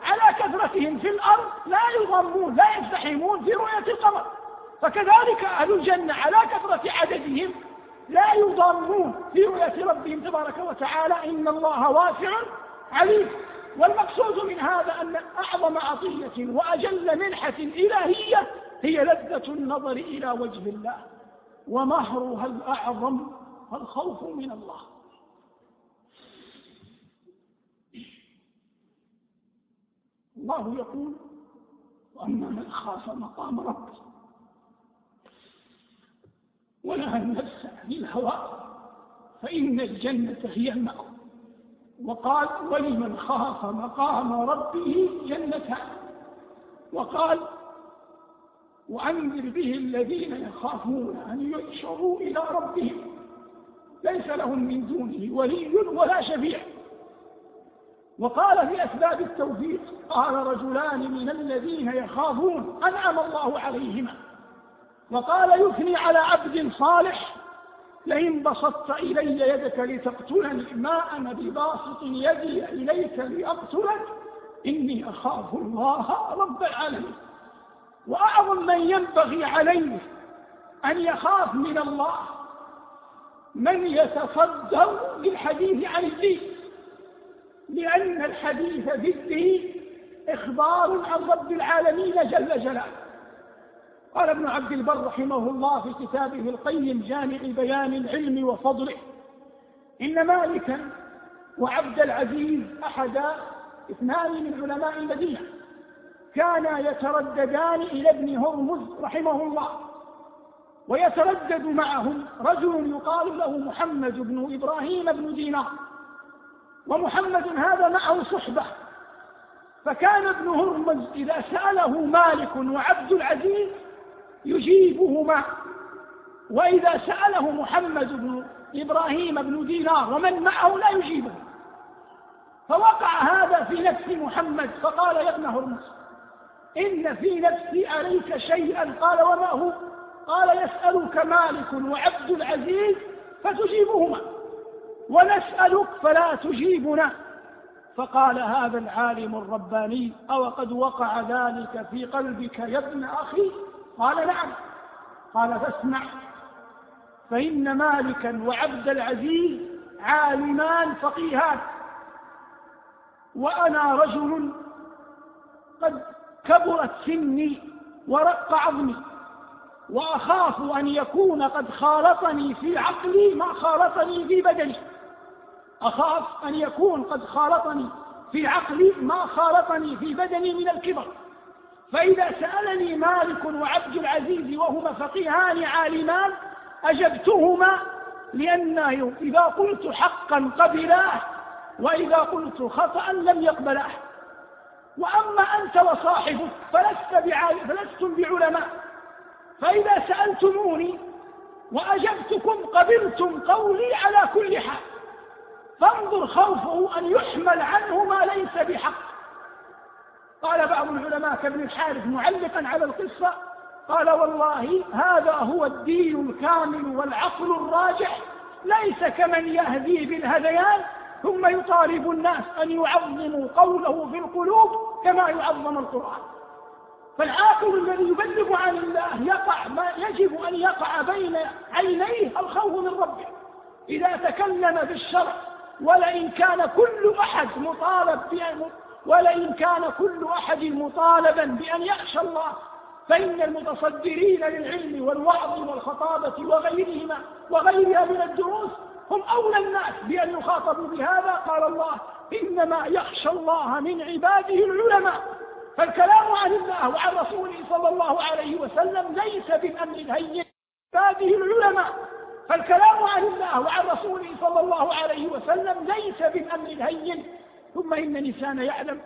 على كثرتهم في الأرض لا يضمون لا يزدحمون في رؤية القمر فكذلك أهل الجنة على كثرة عددهم يضارون في رؤية ربهم تبارك وتعالى إن الله واسع عليم والمقصود من هذا أن أعظم عطية وأجل منحة إلهية هي لذة النظر إلى وجه الله ومهرها الأعظم الخوف من الله الله يقول وأما من خاف مقام ربه ونهى النفس عن الهوى فإن الجنة هي المأوى وقال ولمن خاف مقام ربه جنتان وقال وأنذر به الذين يخافون أن يحشروا إلى ربهم ليس لهم من دونه ولي ولا شفيع وقال في أسباب التوفيق قال رجلان من الذين يخافون أنعم الله عليهما وقال يثني على عبد صالح لئن بسطت إلي يدك لتقتلني ما أنا بباسط يدي إليك لأقتلك إني أخاف الله رب العالمين وأعظم من ينبغي عليه أن يخاف من الله من يتصدر للحديث عن الدين لأن الحديث في الدين إخبار عن رب العالمين جل جلاله قال ابن عبد البر رحمه الله في كتابه القيم جامع بيان العلم وفضله إن مالكا وعبد العزيز احد اثنان من علماء المدينة كانا يترددان إلى ابن هرمز رحمه الله ويتردد معهم رجل يقال له محمد بن إبراهيم بن دينار ومحمد هذا معه صحبة فكان ابن هرمز إذا سأله مالك وعبد العزيز يجيبهما وإذا سأله محمد بن إبراهيم بن دينار ومن معه لا يجيبه فوقع هذا في نفس محمد فقال يا ابن هرمز إن في نفسي عليك شيئا قال وما هو قال يسألك مالك وعبد العزيز فتجيبهما ونسألك فلا تجيبنا فقال هذا العالم الرباني أو قد وقع ذلك في قلبك يا ابن أخي قال نعم قال فاسمع فإن مالكا وعبد العزيز عالمان فقيهان وأنا رجل قد كبرت سني ورق عظمي وأخاف أن يكون قد خالطني في عقلي ما خالطني في بدني أخاف أن يكون قد خالطني في عقلي ما خالطني في بدني من الكبر فإذا سألني مالك وعبد العزيز وهما فقيهان عالمان أجبتهما لأن إذا قلت حقا قبلاه وإذا قلت خطأ لم يقبلاه وأما أنت وصاحبك فلست فلستم بعلماء فإذا سألتموني وأجبتكم قبلتم قولي على كل حال فانظر خوفه أن يحمل عنه ما ليس بحق قال بعض العلماء كابن الحارث معلقا على القصة قال والله هذا هو الدين الكامل والعقل الراجح ليس كمن يهدي بالهذيان ثم يطالب الناس أن يعظموا قوله في القلوب كما يعظم القرآن فالعاقل الذي يبلغ عن الله يقع ما يجب أن يقع بين عينيه الخوف من ربه إذا تكلم بالشرع ولئن كان كل أحد مطالب ولئن كان كل أحد مطالبا بأن يخشى الله فإن المتصدرين للعلم والوعظ والخطابة وغيرهما وغيرها من الدروس هم أولى الناس بأن يخاطبوا بهذا قال الله إنما يخشى الله من عباده العلماء فالكلام عن الله وعن رسوله صلى الله عليه وسلم ليس بالأمر الهين عباده العلماء فالكلام عن الله وعن رسوله صلى الله عليه وسلم ليس بالأمر الهين ثم إن الإنسان يعلم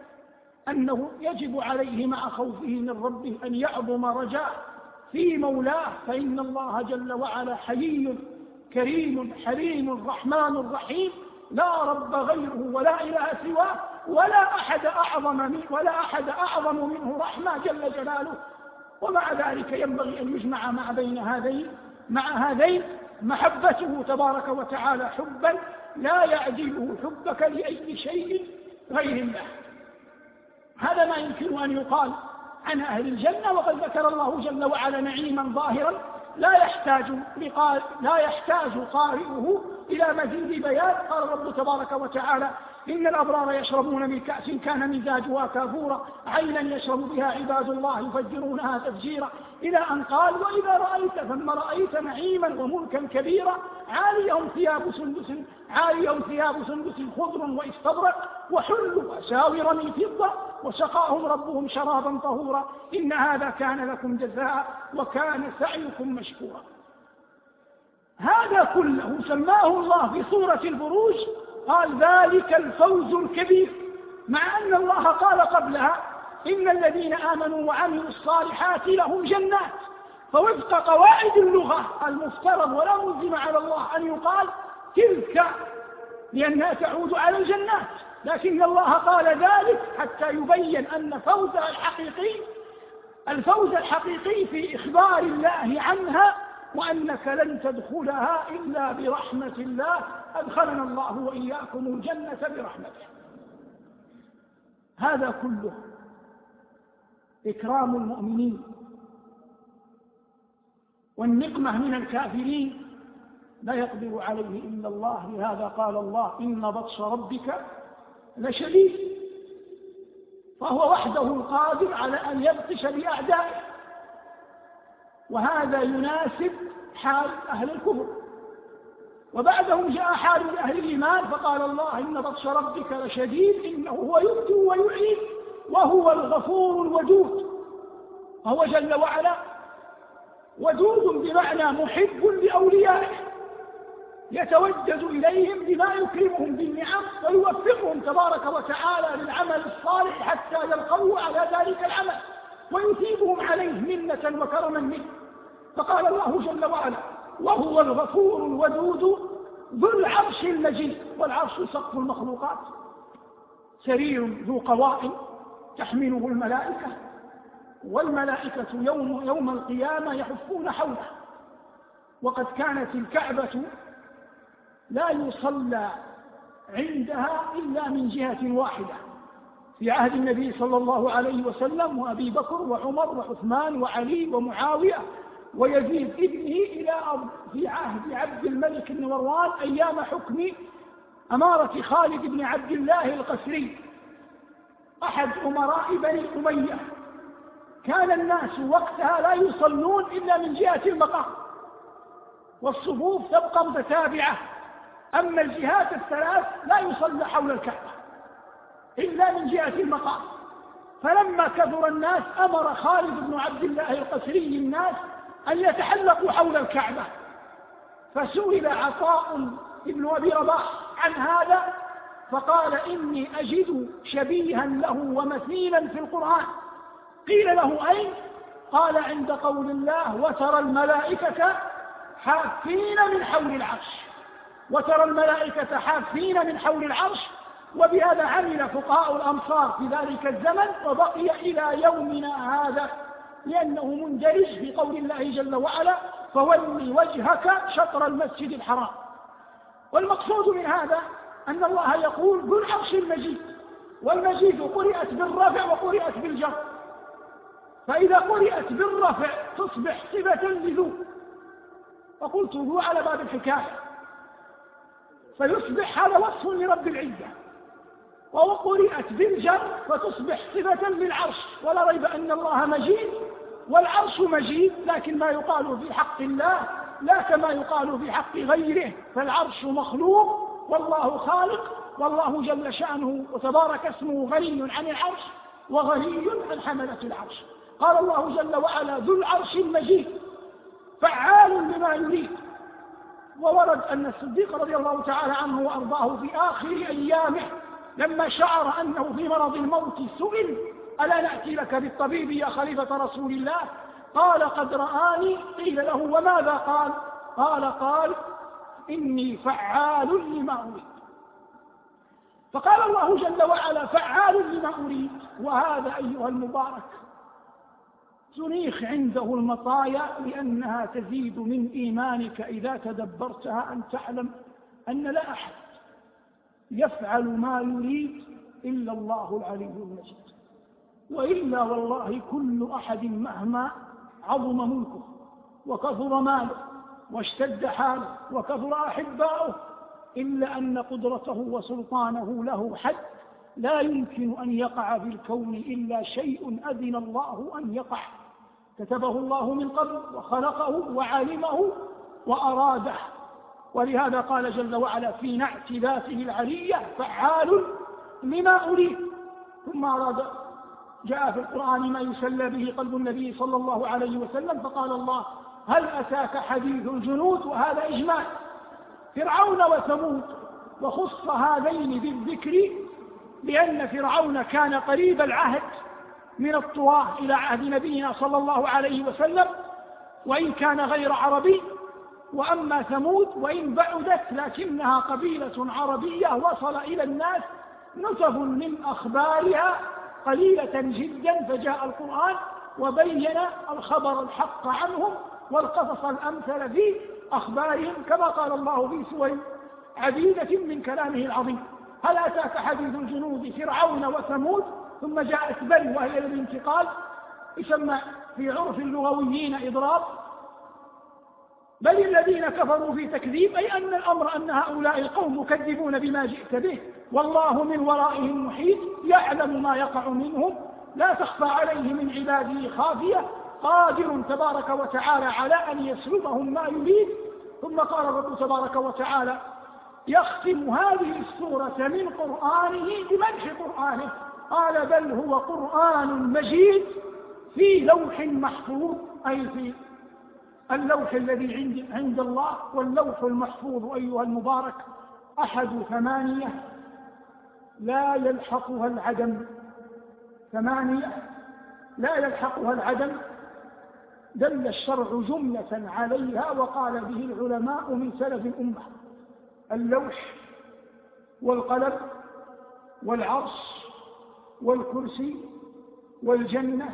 أنه يجب عليه مع خوفه من ربه أن يعظم رجاء في مولاه فإن الله جل وعلا حيي كريم حليم رحمن رحيم لا رب غيره ولا إله سواه ولا أحد أعظم منه ولا أحد أعظم منه رحمة جل جلاله ومع ذلك ينبغي أن يجمع مع بين هذين مع هذين محبته تبارك وتعالى حبا لا يعجبه حبك لأي شيء غير الله هذا ما يمكن أن يقال عن أهل الجنة وقد ذكر الله جل وعلا نعيما ظاهرا لا يحتاج, لا يحتاج قارئه إلى مزيد بيان قال رب تبارك وتعالى إن الأبرار يشربون من كأس كان مزاجها كافورا عينا يشرب بها عباد الله يفجرونها تفجيرا إلى أن قال وإذا رأيت ثم رأيت نعيما وملكا كبيرا عاليهم ثياب سندس عاليهم ثياب سندس خضر واستبرق وحلوا أساور من فضة وسقاهم ربهم شرابا طهورا إن هذا كان لكم جزاء وكان سعيكم مشكورا هذا كله سماه الله في سورة البروج قال ذلك الفوز الكبير مع أن الله قال قبلها إن الذين آمنوا وعملوا الصالحات لهم جنات فوفق قواعد اللغة المفترض ولا ملزم على الله أن يقال تلك لأنها تعود على الجنات لكن الله قال ذلك حتى يبين أن فوزها الحقيقي الفوز الحقيقي في إخبار الله عنها وأنك لن تدخلها إلا برحمة الله أدخلنا الله وإياكم الجنة برحمته هذا كله إكرام المؤمنين والنقمة من الكافرين لا يقدر عليه إلا الله لهذا قال الله إن بطش ربك لشديد فهو وحده القادر على أن يبطش بأعدائه وهذا يناسب حال أهل الكفر وبعدهم جاء حال أهل الإيمان فقال الله إن بطش ربك لشديد إنه هو يبدو ويعيد وهو الغفور الودود فهو جل وعلا ودود بمعنى محب لأوليائه يتودد إليهم بما يكرمهم بالنعم ويوفقهم تبارك وتعالى للعمل الصالح حتى يلقوا على ذلك العمل ويثيبهم عليه منة وكرما منه فقال الله جل وعلا وهو الغفور الودود ذو العرش المجيد والعرش سقف المخلوقات سرير ذو قوائم تحمله الملائكة والملائكة يوم, يوم القيامة يحفون حوله وقد كانت الكعبة لا يصلى عندها إلا من جهة واحدة في عهد النبي صلى الله عليه وسلم وأبي بكر وعمر وعثمان وعلي ومعاوية ويزيد ابنه إلى أرض في عهد عبد الملك بن مروان أيام حكم أمارة خالد بن عبد الله القسري أحد أمراء بني أمية كان الناس وقتها لا يصلون إلا من جهة المقام والصفوف تبقى متتابعة أما الجهات الثلاث لا يصلى حول الكعبة إلا من جهة المقام فلما كثر الناس أمر خالد بن عبد الله القسري الناس أن يتحلقوا حول الكعبة فسئل عطاء بن أبي رباح عن هذا فقال إني أجد شبيها له ومثيلا في القرآن قيل له أين قال عند قول الله وترى الملائكة حافين من حول العرش وترى الملائكة حافين من حول العرش وبهذا عمل فقهاء الأمصار في ذلك الزمن وبقي إلى يومنا هذا لأنه مندرج في قول الله جل وعلا فول وجهك شطر المسجد الحرام والمقصود من هذا أن الله يقول ذو العرش المجيد والمجيد قرئت بالرفع وقرئت بالجر فإذا قرئت بالرفع تصبح صفة لذو وقلت ذو على باب الحكاية فيصبح هذا وصف لرب العزة وقرئت بالجر فتصبح صفة للعرش ولا ريب أن الله مجيد والعرش مجيد لكن ما يقال في حق الله لا كما يقال في حق غيره فالعرش مخلوق والله خالق والله جل شأنه وتبارك اسمه غني عن العرش وغني عن حملة العرش قال الله جل وعلا ذو العرش المجيد فعال لما يريد وورد أن الصديق رضي الله تعالى عنه وأرضاه في آخر أيامه لما شعر أنه في مرض الموت سئل ألا نأتي لك بالطبيب يا خليفة رسول الله قال قد رآني قيل له وماذا قال قال قال إني فعال لما أريد فقال الله جل وعلا فعال لما أريد وهذا أيها المبارك تنيخ عنده المطايا لأنها تزيد من إيمانك إذا تدبرتها أن تعلم أن لا أحد يفعل ما يريد إلا الله العلي المجيد وإلا والله كل أحد مهما عظم ملكه وكثر ماله واشتد حاله وكثر أحباؤه إلا أن قدرته وسلطانه له حد لا يمكن أن يقع في الكون إلا شيء أذن الله أن يقع كتبه الله من قبل وخلقه وعلمه وأراده ولهذا قال جل وعلا في نعت ذاته العلية فعال لما أريد ثم أراد جاء في القرآن ما يسلى به قلب النبي صلى الله عليه وسلم فقال الله هل أتاك حديث الجنود وهذا إجمال فرعون وثمود وخص هذين بالذكر لأن فرعون كان قريب العهد من الطواة إلى عهد نبينا صلى الله عليه وسلم وإن كان غير عربي وأما ثمود وإن بعدت لكنها قبيلة عربية وصل إلى الناس نصف من أخبارها قليلة جدا فجاء القرآن وبين الخبر الحق عنهم والقصص الأمثل في أخبارهم كما قال الله في سور عديدة من كلامه العظيم هل أتاك حديث الجنود فرعون وثمود ثم جاءت بل وهي للانتقال يسمى في عرف اللغويين إضراب بل الذين كفروا في تكذيب أي أن الأمر أن هؤلاء القوم مكذبون بما جئت به والله من ورائهم محيط يعلم ما يقع منهم لا تخفى عليه من عباده خافية قادر تبارك وتعالى على أن يسلبهم ما يريد ثم قال الرب تبارك وتعالى يختم هذه السورة من قرآنه بمدح قرآنه قال بل هو قرآن مجيد في لوح محفوظ أي في اللوح الذي عند عند الله واللوح المحفوظ أيها المبارك أحد ثمانية لا يلحقها العدم ثمانية لا يلحقها العدم دل الشرع جملة عليها وقال به العلماء من سلف الأمة اللوح والقلم والعرش والكرسي والجنة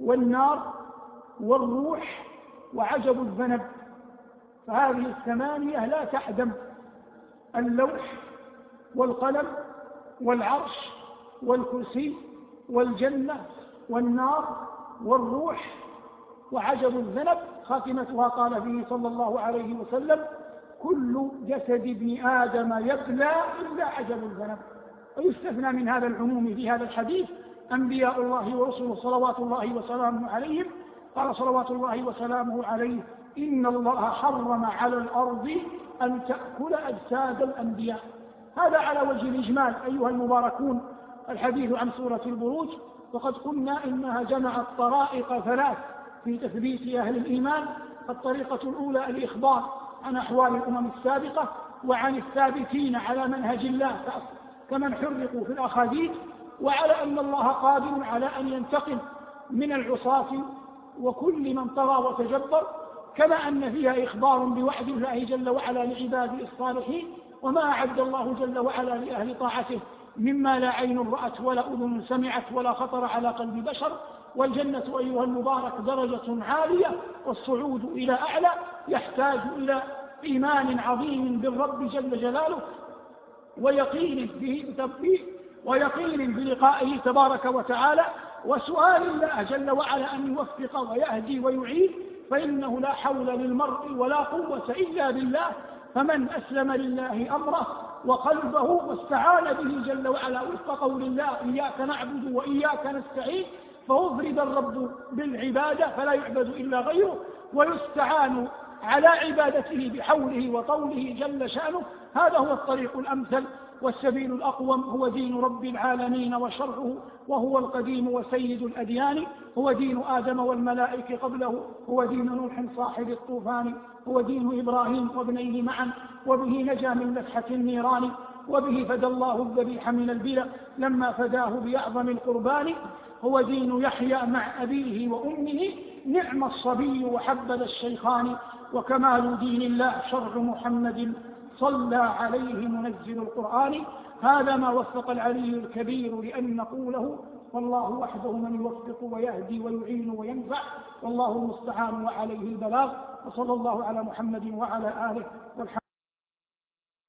والنار والروح وعجب الذنب فهذه الثمانية لا تحدم اللوح والقلم والعرش والكرسي والجنة والنار والروح وعجب الذنب خاتمتها قال فيه صلى الله عليه وسلم كل جسد ابن آدم يبلى إلا عجب الذنب ويستثنى من هذا العموم في هذا الحديث أنبياء الله ورسله صلوات الله وسلامه عليهم قال صلوات الله وسلامه عليه إن الله حرم على الأرض أن تأكل أجساد الأنبياء هذا على وجه الإجمال أيها المباركون الحديث عن سورة البروج وقد قلنا إنها جمعت طرائق ثلاث في تثبيت أهل الإيمان الطريقة الأولى الإخبار عن أحوال الأمم السابقة وعن الثابتين على منهج الله كمن حرقوا في الأخاديد وعلى أن الله قادر على أن ينتقم من العصاة وكل من طغى وتجبر كما أن فيها إخبار بوعد الله جل وعلا لعباده الصالحين وما أعد الله جل وعلا لأهل طاعته مما لا عين رأت ولا أذن سمعت ولا خطر على قلب بشر والجنة أيها المبارك درجة عالية والصعود إلى أعلى يحتاج إلى إيمان عظيم بالرب جل جلاله ويقين به ويقين بلقائه تبارك وتعالى وسؤال الله جل وعلا أن يوفق ويهدي ويعيد فإنه لا حول للمرء ولا قوة إلا بالله فمن أسلم لله أمره وقلبه واستعان به جل وعلا وفق قول الله إياك نعبد وإياك نستعين فأفرد الرب بالعبادة فلا يعبد إلا غيره ويستعان على عبادته بحوله وطوله جل شأنه هذا هو الطريق الأمثل والسبيل الأقوم هو دين رب العالمين وشرعه وهو القديم وسيد الأديان هو دين آدم والملائكة قبله هو دين نوح صاحب الطوفان هو دين إبراهيم وابنيه معا وبه نجا من مسحة النيران وبه فدى الله الذبيح من البلا لما فداه بأعظم القربان هو دين يحيى مع أبيه وأمه نعم الصبي وحبذا الشيخان وكمال دين الله شرع محمد صلى عليه منزل القرآن هذا ما وفق العلي الكبير لأن نقوله والله وحده من يوفق ويهدي ويعين وينفع والله المستعان وعليه البلاغ وصلى الله على محمد وعلى آله والحمد